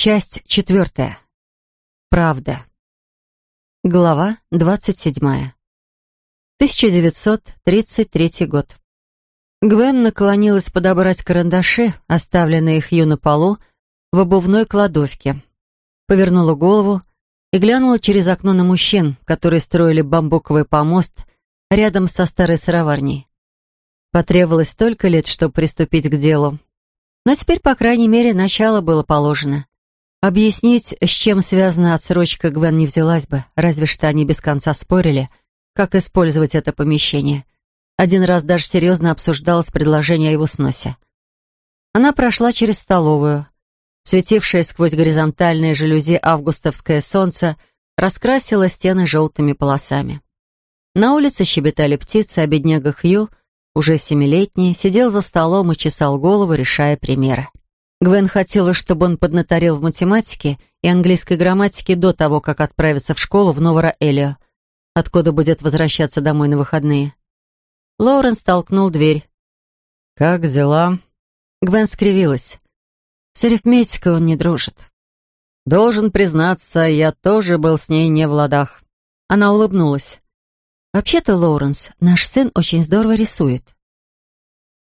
Часть четвертая. Правда. Глава двадцать седьмая. 1933 год. Гвен наклонилась подобрать карандаши, оставленные Хью на полу, в обувной кладовке. Повернула голову и глянула через окно на мужчин, которые строили бамбуковый помост рядом со старой сыроварней. Потребовалось столько лет, чтобы приступить к делу. Но теперь, по крайней мере, начало было положено. Объяснить, с чем связана отсрочка, Гвен не взялась бы, разве что они без конца спорили — как использовать это помещение. Один раз даже серьезно обсуждалось предложение о его сносе. Она прошла через столовую. Светившее сквозь горизонтальные жалюзи августовское солнце раскрасило стены желтыми полосами. На улице щебетали птицы, а бедняга Хью, уже семилетний, сидел за столом и чесал голову, решая примеры. Гвен хотела, чтобы он поднаторел в математике и английской грамматике до того, как отправиться в школу в Новора-Элио откуда будет возвращаться домой на выходные. Лоуренс толкнул дверь. «Как дела?» Гвен скривилась. С арифметикой он не дружит. «Должен признаться, я тоже был с ней не в ладах». Она улыбнулась. «Вообще-то, Лоуренс, наш сын очень здорово рисует.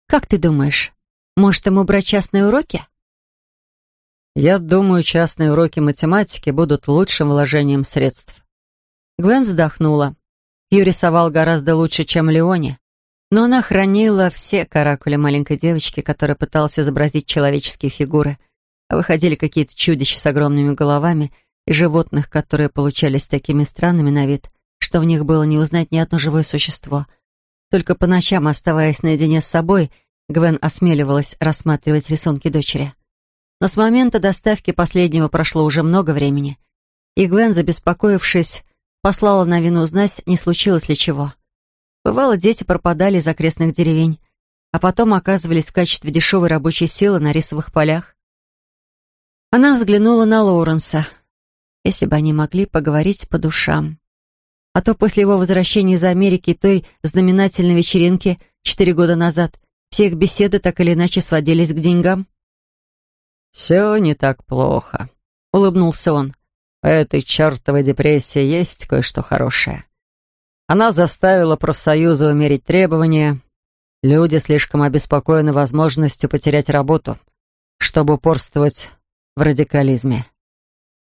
Как ты думаешь, может ему брать частные уроки?» «Я думаю, частные уроки математики будут лучшим вложением средств. Гвен вздохнула. Ю рисовал гораздо лучше, чем Леони, но она хранила все каракули маленькой девочки, которая пыталась изобразить человеческие фигуры, выходили какие-то чудища с огромными головами и животных, которые получались такими странными на вид, что в них было не узнать ни одно живое существо. Только по ночам, оставаясь наедине с собой, Гвен осмеливалась рассматривать рисунки дочери. Но с момента доставки последнего прошло уже много времени, и Гвен, забеспокоившись, Послала на вину узнать, не случилось ли чего. Бывало, дети пропадали из окрестных деревень, а потом оказывались в качестве дешевой рабочей силы на рисовых полях. Она взглянула на Лоуренса. Если бы они могли поговорить по душам. А то после его возвращения из Америки той знаменательной вечеринки четыре года назад все их беседы так или иначе сводились к деньгам. «Все не так плохо», — улыбнулся он. В этой чертовой депрессии есть кое-что хорошее. Она заставила профсоюзы умерить требования. Люди слишком обеспокоены возможностью потерять работу, чтобы упорствовать в радикализме.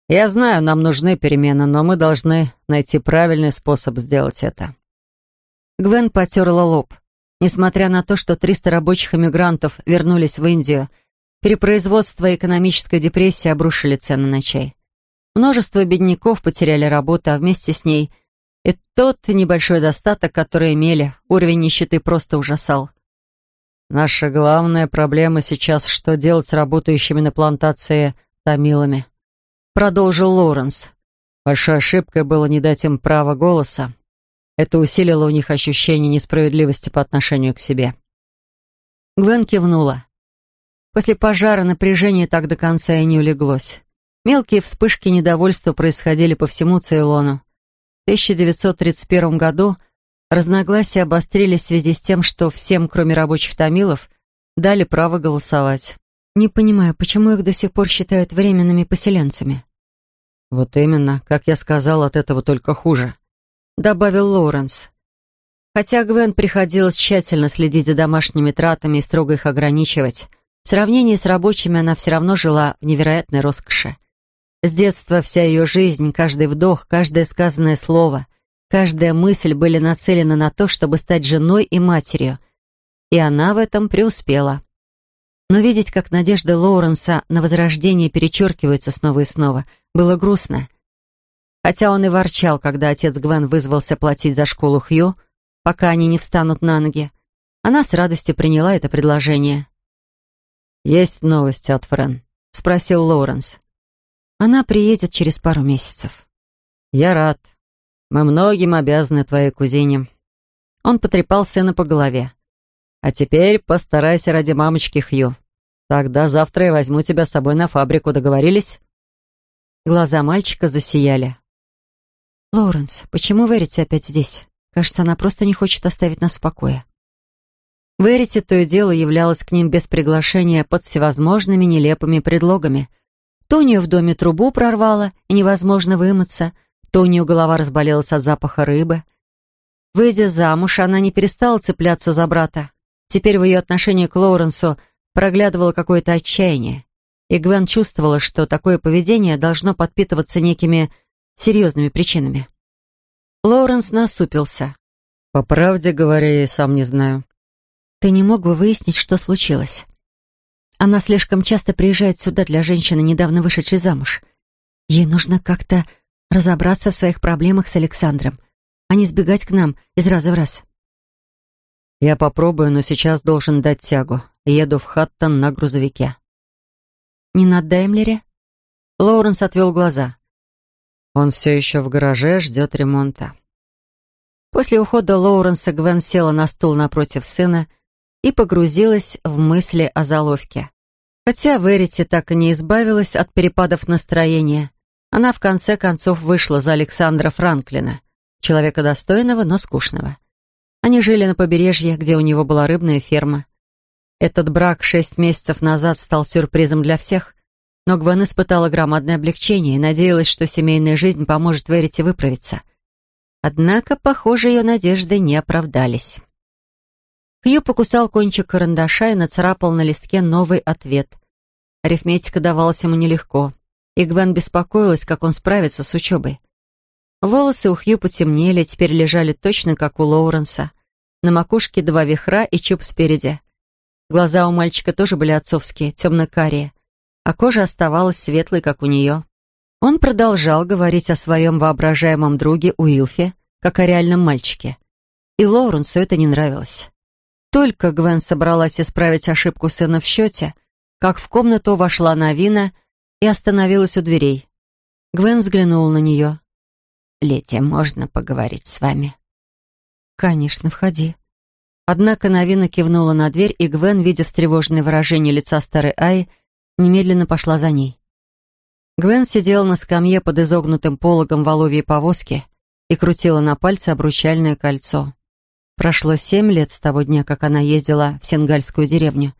Я знаю, нам нужны перемены, но мы должны найти правильный способ сделать это. Гвен потерла лоб. Несмотря на то, что 300 рабочих эмигрантов вернулись в Индию, перепроизводство и экономическая депрессия обрушили цены на чай. Множество бедняков потеряли работу, а вместе с ней и тот небольшой достаток, который имели, уровень нищеты просто ужасал. «Наша главная проблема сейчас, что делать с работающими на плантации тамилами», продолжил Лоуренс. Большой ошибкой было не дать им права голоса. Это усилило у них ощущение несправедливости по отношению к себе. Гвен кивнула. После пожара напряжение так до конца и не улеглось. Мелкие вспышки недовольства происходили по всему Цейлону. В 1931 году разногласия обострились в связи с тем, что всем, кроме рабочих тамилов, дали право голосовать. Не понимаю, почему их до сих пор считают временными поселенцами? «Вот именно, как я сказал, от этого только хуже», — добавил Лоуренс. Хотя Гвен приходилось тщательно следить за домашними тратами и строго их ограничивать, в сравнении с рабочими она все равно жила в невероятной роскоши. С детства вся ее жизнь, каждый вдох, каждое сказанное слово, каждая мысль были нацелены на то, чтобы стать женой и матерью. И она в этом преуспела. Но видеть, как надежды Лоуренса на возрождение перечеркиваются снова и снова, было грустно. Хотя он и ворчал, когда отец Гвен вызвался платить за школу Хью, пока они не встанут на ноги, она с радостью приняла это предложение. «Есть новости от Френ?» — спросил Лоуренс. Она приедет через пару месяцев. Я рад. Мы многим обязаны твоей кузине. Он потрепал сына по голове. А теперь постарайся ради мамочки Хью. Тогда завтра я возьму тебя с собой на фабрику, договорились? Глаза мальчика засияли. «Лоуренс, почему Верите опять здесь? Кажется, она просто не хочет оставить нас в покое». Верите то и дело являлась к ним без приглашения под всевозможными нелепыми предлогами — То у нее в доме трубу прорвало, и невозможно вымыться, то у нее голова разболелась от запаха рыбы. Выйдя замуж, она не перестала цепляться за брата. Теперь в ее отношении к Лоуренсу проглядывало какое-то отчаяние, и Гвен чувствовала, что такое поведение должно подпитываться некими серьезными причинами. Лоуренс насупился. «По правде говоря, я и сам не знаю». «Ты не мог бы выяснить, что случилось?» Она слишком часто приезжает сюда для женщины, недавно вышедшей замуж. Ей нужно как-то разобраться в своих проблемах с Александром, а не сбегать к нам из раза в раз. Я попробую, но сейчас должен дать тягу. Еду в Хаттон на грузовике. Не на Даймлере? Лоуренс отвел глаза. Он все еще в гараже, ждет ремонта. После ухода Лоуренса Гвен села на стул напротив сына и погрузилась в мысли о заловке. Хотя Верити так и не избавилась от перепадов настроения, она в конце концов вышла за Александра Франклина, человека достойного, но скучного. Они жили на побережье, где у него была рыбная ферма. Этот брак шесть месяцев назад стал сюрпризом для всех, но Гвен испытала громадное облегчение и надеялась, что семейная жизнь поможет Верите выправиться. Однако, похоже, ее надежды не оправдались. Хью покусал кончик карандаша и нацарапал на листке новый ответ. Арифметика давалась ему нелегко, и Гвен беспокоилась, как он справится с учебой. Волосы у Хью потемнели, теперь лежали точно как у Лоуренса. На макушке два вихра и чуб спереди. Глаза у мальчика тоже были отцовские, темно-карие, а кожа оставалась светлой, как у нее. Он продолжал говорить о своем воображаемом друге Уилфе, как о реальном мальчике. И Лоуренсу это не нравилось. Только Гвен собралась исправить ошибку сына в счете, как в комнату вошла Навина и остановилась у дверей. Гвен взглянула на нее. «Леди, можно поговорить с вами?» «Конечно, входи». Однако Навина кивнула на дверь, и Гвен, видя встревоженное выражение лица старой Аи, немедленно пошла за ней. Гвен сидела на скамье под изогнутым пологом воловьей повозки и крутила на пальце обручальное кольцо. Прошло семь лет с того дня, как она ездила в Сенгальскую деревню.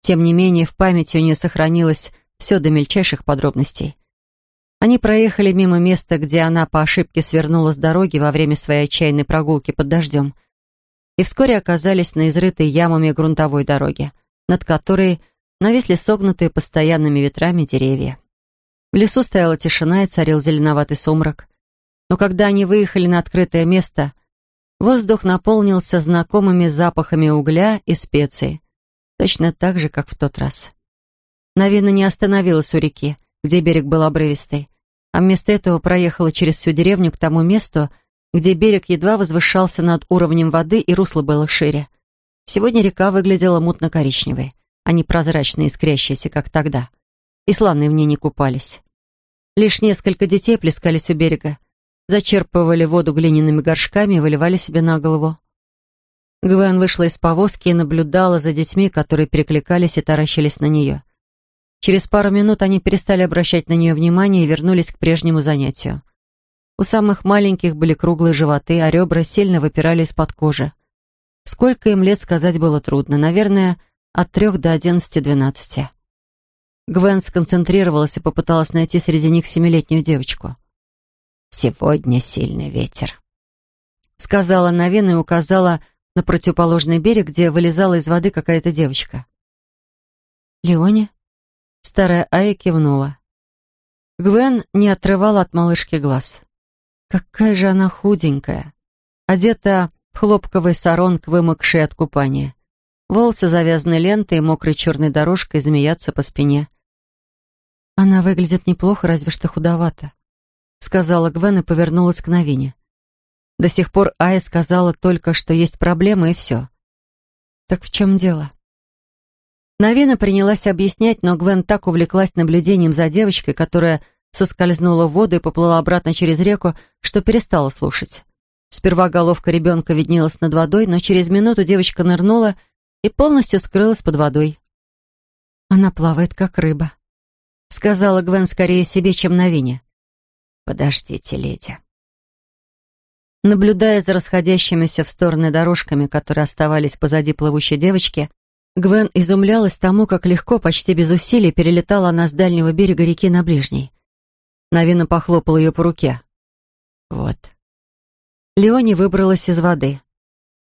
Тем не менее, в памяти у нее сохранилось все до мельчайших подробностей. Они проехали мимо места, где она по ошибке свернула с дороги во время своей отчаянной прогулки под дождем. И вскоре оказались на изрытой ямами грунтовой дороге, над которой нависли согнутые постоянными ветрами деревья. В лесу стояла тишина и царил зеленоватый сумрак. Но когда они выехали на открытое место — Воздух наполнился знакомыми запахами угля и специй, точно так же, как в тот раз. Навина не остановилась у реки, где берег был обрывистый, а вместо этого проехала через всю деревню к тому месту, где берег едва возвышался над уровнем воды и русло было шире. Сегодня река выглядела мутно-коричневой, а не прозрачной, искрящейся, как тогда. И славные в ней не купались. Лишь несколько детей плескались у берега, зачерпывали воду глиняными горшками и выливали себе на голову. Гвен вышла из повозки и наблюдала за детьми, которые перекликались и таращились на нее. Через пару минут они перестали обращать на нее внимание и вернулись к прежнему занятию. У самых маленьких были круглые животы, а ребра сильно выпирали из-под кожи. Сколько им лет сказать было трудно, наверное, от трех до одиннадцати-двенадцати. Гвен сконцентрировалась и попыталась найти среди них семилетнюю девочку. Сегодня сильный ветер», — сказала Навина и указала на противоположный берег, где вылезала из воды какая-то девочка. «Леоне?» Старая Ая кивнула. Гвен не отрывала от малышки глаз. Какая же она худенькая. Одета в хлопковый саронг, вымокший от купания. Волосы завязаны лентой и мокрой черной дорожкой змеятся по спине. Она выглядит неплохо, разве что худовато сказала Гвен и повернулась к Новине. До сих пор Ая сказала только, что есть проблема, и все. Так в чем дело? Новина принялась объяснять, но Гвен так увлеклась наблюдением за девочкой, которая соскользнула в воду и поплыла обратно через реку, что перестала слушать. Сперва головка ребенка виднелась над водой, но через минуту девочка нырнула и полностью скрылась под водой. «Она плавает, как рыба», — сказала Гвен скорее себе, чем Новине. «Подождите, леди». Наблюдая за расходящимися в стороны дорожками, которые оставались позади плывущей девочки, Гвен изумлялась тому, как легко, почти без усилий, перелетала она с дальнего берега реки на ближний. Навина похлопала ее по руке. «Вот». Леони выбралась из воды.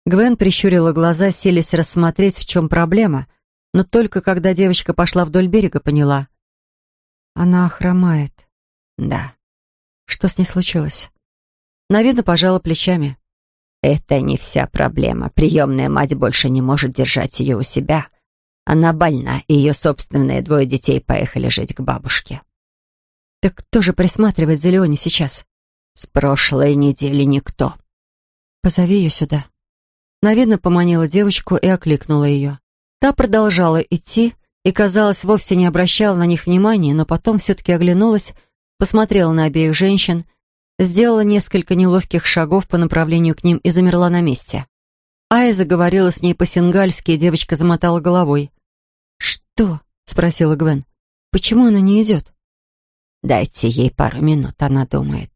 Гвен прищурила глаза, селись рассмотреть, в чем проблема, но только когда девочка пошла вдоль берега, поняла. Она хромает. Да. Что с ней случилось? Навина пожала плечами. Это не вся проблема. Приемная мать больше не может держать ее у себя. Она больна, и ее собственные двое детей поехали жить к бабушке. Так кто же присматривает за Леони сейчас? С прошлой недели никто. Позови ее сюда. Навина поманила девочку и окликнула ее. Та продолжала идти и, казалось, вовсе не обращала на них внимания, но потом все-таки оглянулась, посмотрела на обеих женщин — сделала несколько неловких шагов по направлению к ним и замерла на месте. Ая заговорила с ней по-сингальски, и девочка замотала головой. «Что?» — спросила Гвен. «Почему она не идет?» «Дайте ей пару минут, она думает».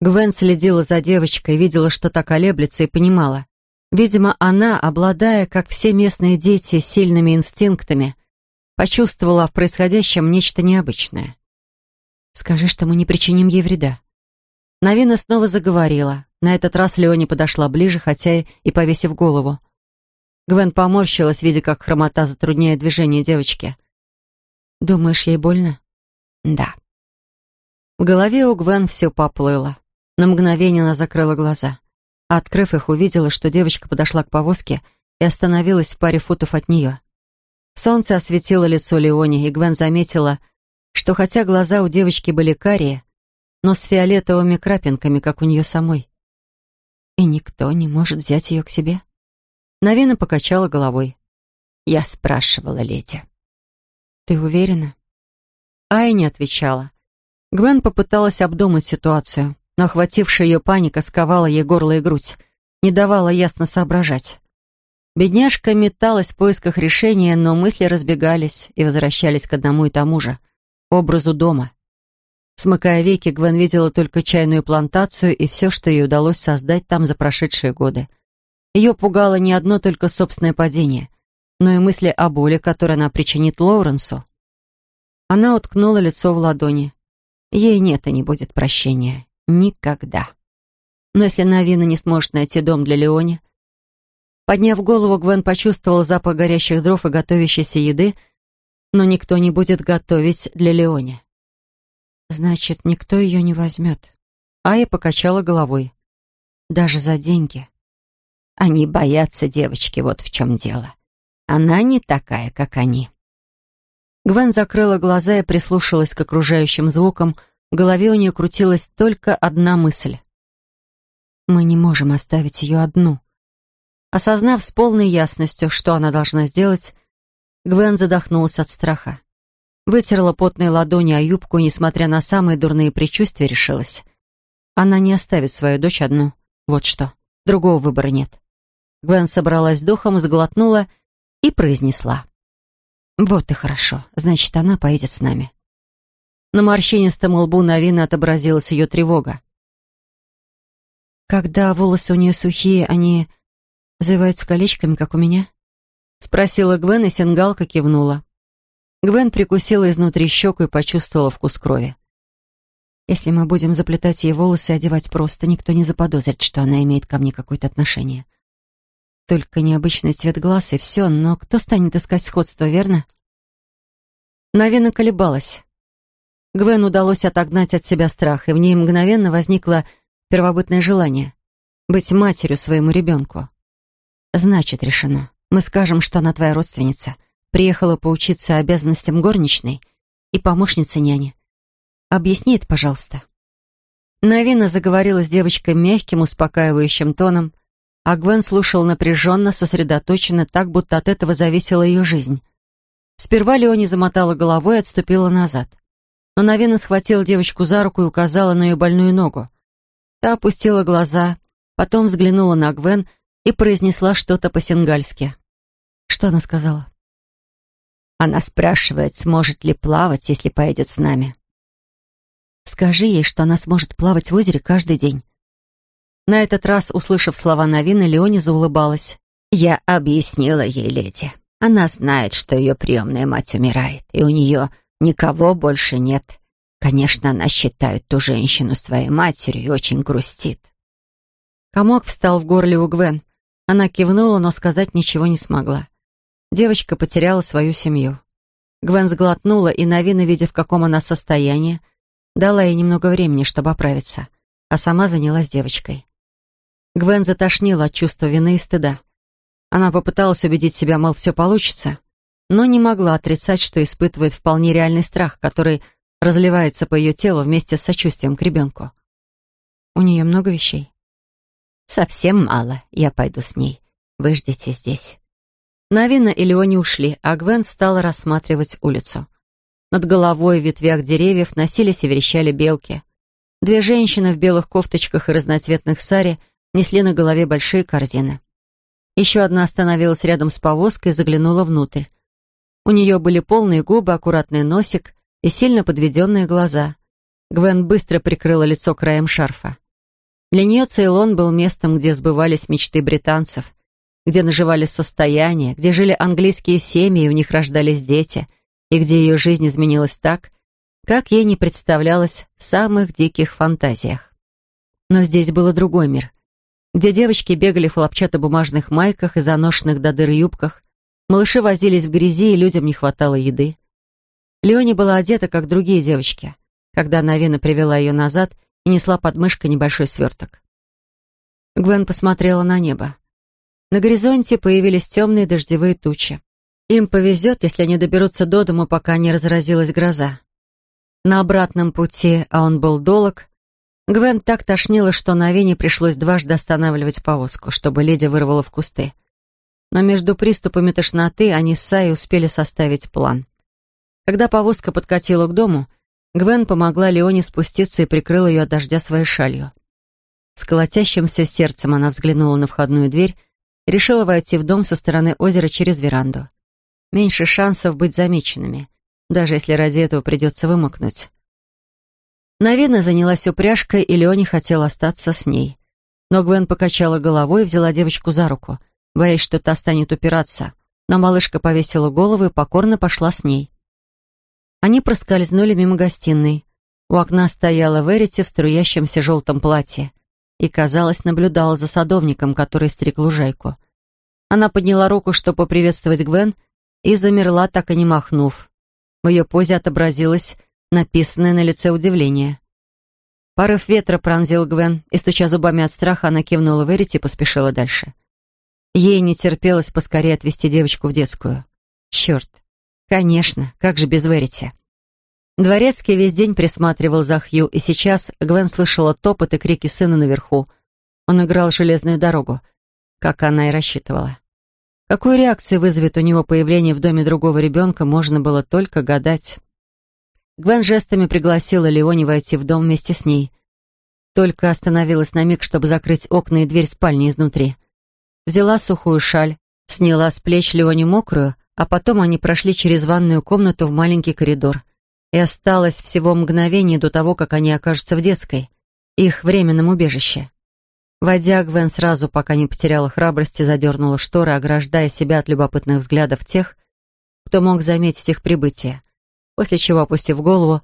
Гвен следила за девочкой, видела, что так колеблется, и понимала. Видимо, она, обладая, как все местные дети, сильными инстинктами, почувствовала в происходящем нечто необычное. «Скажи, что мы не причиним ей вреда», Навина снова заговорила. На этот раз Леони подошла ближе, хотя и повесив голову. Гвен поморщилась, видя, как хромота затрудняет движение девочки. «Думаешь, ей больно?» «Да». В голове у Гвен все поплыло. На мгновение она закрыла глаза. открыв их, увидела, что девочка подошла к повозке и остановилась в паре футов от нее. Солнце осветило лицо Леони, и Гвен заметила, что хотя глаза у девочки были карие, но с фиолетовыми крапинками, как у нее самой. И никто не может взять ее к себе. Навина покачала головой. Я спрашивала леди. «Ты уверена?» Ай не отвечала. Гвен попыталась обдумать ситуацию, но охватившая ее паника сковала ей горло и грудь, не давала ясно соображать. Бедняжка металась в поисках решения, но мысли разбегались и возвращались к одному и тому же — образу дома — Смыкая веки, Гвен видела только чайную плантацию и все, что ей удалось создать там за прошедшие годы. Ее пугало не одно только собственное падение, но и мысли о боли, которую она причинит Лоуренсу. Она уткнула лицо в ладони. Ей нет и не будет прощения. Никогда. Но если Навина не сможет найти дом для Леони... Подняв голову, Гвен почувствовала запах горящих дров и готовящейся еды, но никто не будет готовить для Леони. Значит, никто ее не возьмет. Ая покачала головой. Даже за деньги. Они боятся девочки, вот в чем дело. Она не такая, как они. Гвен закрыла глаза и прислушалась к окружающим звукам. В голове у нее крутилась только одна мысль. «Мы не можем оставить ее одну». Осознав с полной ясностью, что она должна сделать, Гвен задохнулась от страха. Вытерла потные ладони о юбку и, несмотря на самые дурные предчувствия, решилась. Она не оставит свою дочь одну. Вот что. Другого выбора нет. Гвен собралась духом, сглотнула и произнесла. «Вот и хорошо. Значит, она поедет с нами». На морщинистом лбу Навина отобразилась ее тревога. «Когда волосы у нее сухие, они завиваются колечками, как у меня?» — спросила Гвен, и Сингалка кивнула. Гвен прикусила изнутри щеку и почувствовала вкус крови. Если мы будем заплетать ей волосы и одевать просто, никто не заподозрит, что она имеет ко мне какое-то отношение. Только необычный цвет глаз и все, но кто станет искать сходство, верно? Навина колебалась. Гвен удалось отогнать от себя страх, и в ней мгновенно возникло первобытное желание — быть матерью своему ребенку. Значит, решено. Мы скажем, что она твоя родственница — Приехала поучиться обязанностям горничной и помощницы няни. Объясни это, пожалуйста». Навина заговорила с девочкой мягким, успокаивающим тоном, а Гвен слушал напряженно, сосредоточенно, так, будто от этого зависела ее жизнь. Сперва Леони замотала головой и отступила назад. Но Навина схватила девочку за руку и указала на ее больную ногу. Та опустила глаза, потом взглянула на Гвен и произнесла что-то по-сингальски. Что она сказала? Она спрашивает, сможет ли плавать, если поедет с нами. Скажи ей, что она сможет плавать в озере каждый день. На этот раз, услышав слова Новины, Леони заулыбалась. «Я объяснила ей, леди. Она знает, что ее приемная мать умирает, и у нее никого больше нет. Конечно, она считает ту женщину своей матерью и очень грустит. Комок встал в горле у Гвен. Она кивнула, но сказать ничего не смогла. Девочка потеряла свою семью. Гвен сглотнула, и Навина, видя, в каком она состоянии, дала ей немного времени, чтобы оправиться, а сама занялась девочкой. Гвен затошнила от чувства вины и стыда. Она попыталась убедить себя, мол, все получится, но не могла отрицать, что испытывает вполне реальный страх, который разливается по ее телу вместе с сочувствием к ребенку. У нее много вещей. «Совсем мало. Я пойду с ней. Вы ждите здесь». Навина и Леони ушли, а Гвен стала рассматривать улицу. Над головой в ветвях деревьев носились и верещали белки. Две женщины в белых кофточках и разноцветных саре несли на голове большие корзины. Еще одна остановилась рядом с повозкой и заглянула внутрь. У нее были полные губы, аккуратный носик и сильно подведенные глаза. Гвен быстро прикрыла лицо краем шарфа. Для нее Цейлон был местом, где сбывались мечты британцев, где наживались состояния, где жили английские семьи, и у них рождались дети, и где ее жизнь изменилась так, как ей не представлялось в самых диких фантазиях. Но здесь был другой мир, где девочки бегали в хлопчатобумажных майках и заношенных до дыр юбках, малыши возились в грязи, и людям не хватало еды. Леони была одета, как другие девочки, когда Навина привела ее назад и несла под мышкой небольшой сверток. Гвен посмотрела на небо. На горизонте появились темные дождевые тучи. Им повезет, если они доберутся до дому, пока не разразилась гроза. На обратном пути, а он был долг, Гвен так тошнило, что на Вене пришлось дважды останавливать повозку, чтобы леди вырвала в кусты. Но между приступами тошноты они с Сай успели составить план. Когда повозка подкатила к дому, Гвен помогла Леоне спуститься и прикрыла ее от дождя своей шалью. С колотящимся сердцем она взглянула на входную дверь и решила войти в дом со стороны озера через веранду. Меньше шансов быть замеченными, даже если ради этого придется вымокнуть. Навина занялась упряжкой, и Леони хотел остаться с ней. Но Гвен покачала головой и взяла девочку за руку, боясь, что та станет упираться. Но малышка повесила голову и покорно пошла с ней. Они проскользнули мимо гостиной. У окна стояла Верити в струящемся желтом платье и, казалось, наблюдала за садовником, который стриг лужайку. Она подняла руку, чтобы поприветствовать Гвен, и замерла, так и не махнув. В ее позе отобразилась написанное на лице удивление. Порыв ветра пронзил Гвен, и, стуча зубами от страха, она кивнула Верити и поспешила дальше. Ей не терпелось поскорее отвезти девочку в детскую. Черт! Конечно, как же без Верити? Дворецкий весь день присматривал за Хью, и сейчас Гвен слышала топот и крики сына наверху. Он играл железную дорогу, как она и рассчитывала. Какую реакцию вызовет у него появление в доме другого ребенка, можно было только гадать. Гвен жестами пригласила Леони войти в дом вместе с ней. Только остановилась на миг, чтобы закрыть окна и дверь спальни изнутри. Взяла сухую шаль, сняла с плеч Леони мокрую, а потом они прошли через ванную комнату в маленький коридор. И осталось всего мгновение до того, как они окажутся в детской, их временном убежище. Войдя, Гвен сразу, пока не потеряла храбрости, задернула шторы, ограждая себя от любопытных взглядов тех, кто мог заметить их прибытие после чего, опустив голову,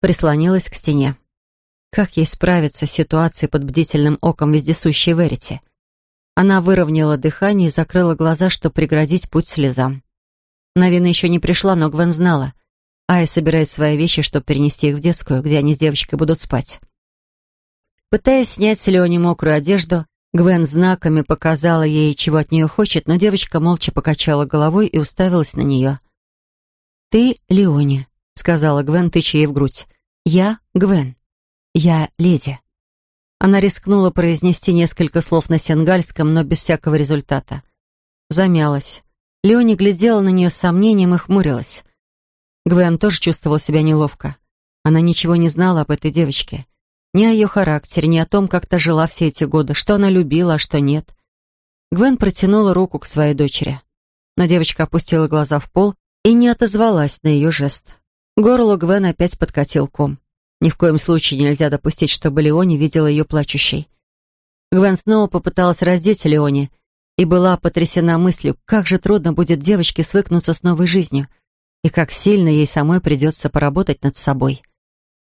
прислонилась к стене. Как ей справиться с ситуацией под бдительным оком вездесущей Верити? Она выровняла дыхание и закрыла глаза, чтобы преградить путь слезам. Навина еще не пришла, но Гвен знала. Ая собирает свои вещи, чтобы перенести их в детскую, где они с девочкой будут спать. Пытаясь снять с Леони мокрую одежду, Гвен знаками показала ей, чего от нее хочет, но девочка молча покачала головой и уставилась на нее. «Ты Леони», — сказала Гвен, тыча ей в грудь. «Я Гвен. Я леди». Она рискнула произнести несколько слов на сенгальском, но без всякого результата. Замялась. Леони глядела на нее с сомнением и хмурилась. Гвен тоже чувствовала себя неловко. Она ничего не знала об этой девочке. Ни о ее характере, ни о том, как та жила все эти годы, что она любила, а что нет. Гвен протянула руку к своей дочери. Но девочка опустила глаза в пол и не отозвалась на ее жест. Горло Гвен опять подкатил ком. Ни в коем случае нельзя допустить, чтобы Леони видела ее плачущей. Гвен снова попыталась раздеть Леони, и была потрясена мыслью, как же трудно будет девочке свыкнуться с новой жизнью, и как сильно ей самой придется поработать над собой.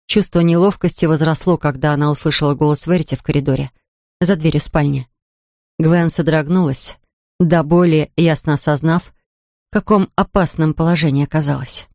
Чувство неловкости возросло, когда она услышала голос Верити в коридоре, за дверью спальни. Гвен содрогнулась, до боли ясно осознав, в каком опасном положении оказалась.